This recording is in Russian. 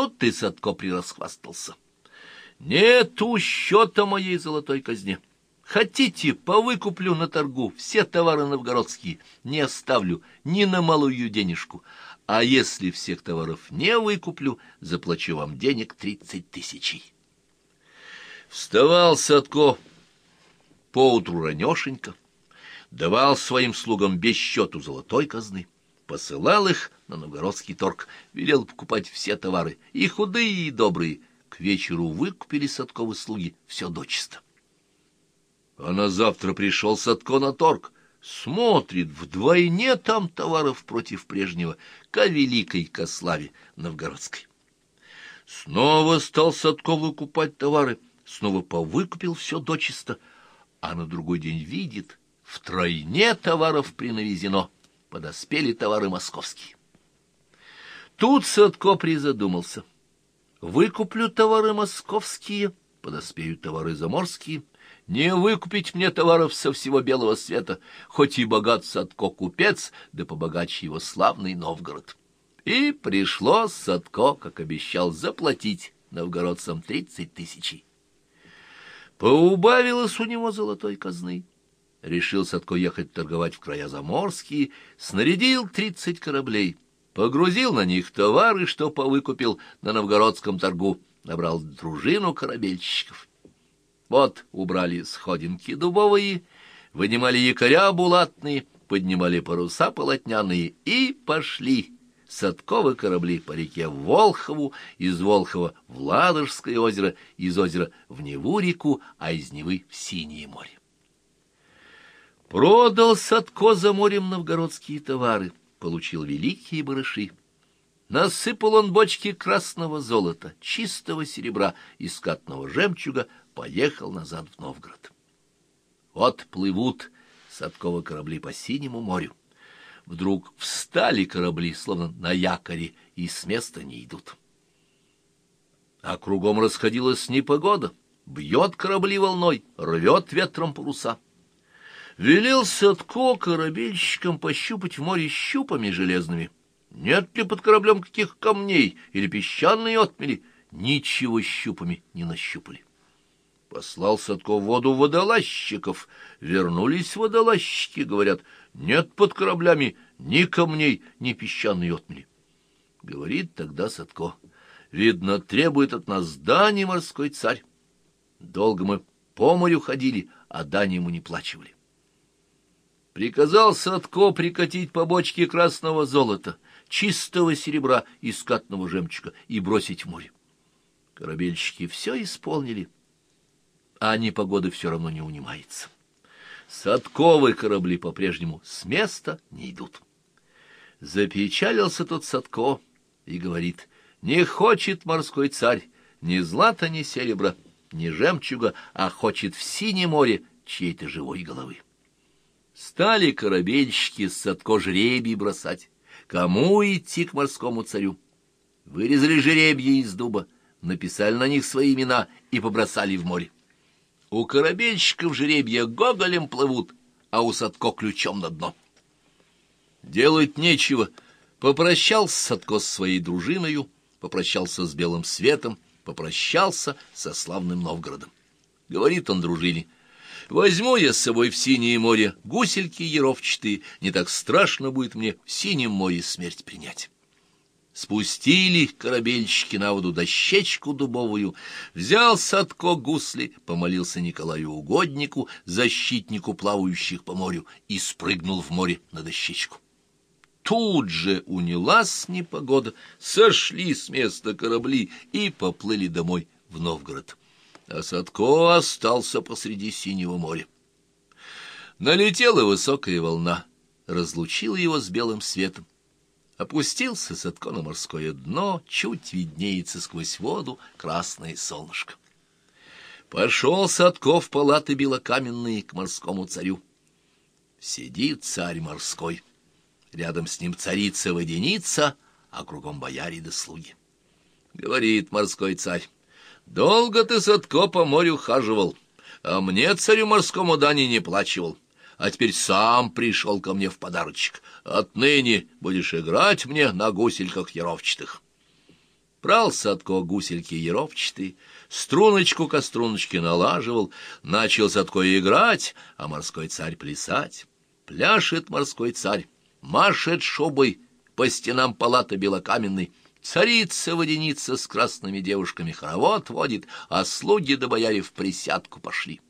Тут ты, Садко, прирасхвастался. Нету счета моей золотой казне. Хотите, повыкуплю на торгу все товары новгородские, не оставлю ни на малую денежку. А если всех товаров не выкуплю, заплачу вам денег тридцать тысячей. Вставал Садко поутру ранешенько, давал своим слугам без счету золотой казны, посылал их на новгородский торг, велел покупать все товары, и худые, и добрые. К вечеру выкупили Садковы слуги все дочисто. А на завтра пришел Садко на торг. Смотрит, вдвойне там товаров против прежнего, ко великой кославе новгородской. Снова стал Садко выкупать товары, снова повыкупил все дочисто, а на другой день видит, втройне товаров принавезено, подоспели товары московские. Тут Садко призадумался. Выкуплю товары московские, подоспеют товары заморские, не выкупить мне товаров со всего белого света, хоть и богат Садко купец, да побогаче его славный Новгород. И пришло Садко, как обещал, заплатить новгородцам тридцать тысячей. Поубавилось у него золотой казны. Решил Садко ехать торговать в края заморские, снарядил тридцать кораблей, погрузил на них товары, что повыкупил на новгородском торгу, набрал дружину корабельщиков. Вот убрали сходинки дубовые, вынимали якоря булатные, поднимали паруса полотняные и пошли садковые корабли по реке Волхову, из Волхова в Ладожское озеро, из озера в Неву реку, а из Невы в Синее море. Продал Садко за морем новгородские товары, получил великие барыши. Насыпал он бочки красного золота, чистого серебра и скатного жемчуга, поехал назад в Новгород. Вот плывут Садковы корабли по синему морю. Вдруг встали корабли, словно на якоре, и с места не идут. А кругом расходилась непогода, бьет корабли волной, рвет ветром паруса. Велел Садко корабельщикам пощупать в море щупами железными. Нет ли под кораблем каких камней или песчаные отмели? Ничего щупами не нащупали. Послал Садко в воду водолазчиков. Вернулись водолазчики, говорят, нет под кораблями ни камней, ни песчаной отмели. Говорит тогда Садко, видно, требует от нас дани морской царь. Долго мы по морю ходили, а дани ему не плачивали. Приказал Садко прикатить по бочке красного золота, чистого серебра и скатного жемчуга и бросить в море. Корабельщики все исполнили — а непогода все равно не унимается. Садковые корабли по-прежнему с места не идут. Запечалился тот Садко и говорит, не хочет морской царь ни злата, ни серебра, ни жемчуга, а хочет в синее море чьей-то живой головы. Стали корабельщики с Садко жребий бросать, кому идти к морскому царю. Вырезали жеребья из дуба, написали на них свои имена и побросали в море. У корабельщиков жеребья гоголем плывут, а у Садко ключом на дно. Делать нечего. Попрощался Садко с своей дружиною, попрощался с белым светом, попрощался со славным Новгородом. Говорит он дружине, возьму я с собой в синее море гусельки еровчатые, не так страшно будет мне в синем море смерть принять. Спустили корабельщики на воду дощечку дубовую, взял Садко гусли, помолился Николаю Угоднику, защитнику плавающих по морю, и спрыгнул в море на дощечку. Тут же унялась непогода, сошли с места корабли и поплыли домой в Новгород. А Садко остался посреди синего моря. Налетела высокая волна, разлучила его с белым светом. Опустился Садко на морское дно, чуть виднеется сквозь воду красное солнышко. Пошел Садко в палаты белокаменные к морскому царю. Сидит царь морской. Рядом с ним царица-водяница, а кругом бояре да слуги. Говорит морской царь, «Долго ты, Садко, по морю хаживал, а мне, царю морскому, дани не плачивал а теперь сам пришел ко мне в подарочек. Отныне будешь играть мне на гусельках яровчатых. Брал Садко гусельки еровчатые, струночку ко струночке налаживал, начал Садко играть, а морской царь плясать. Пляшет морской царь, машет шубой по стенам палаты белокаменной, Царица-водяница с красными девушками хоровод водит, а слуги до бояре в присядку пошли.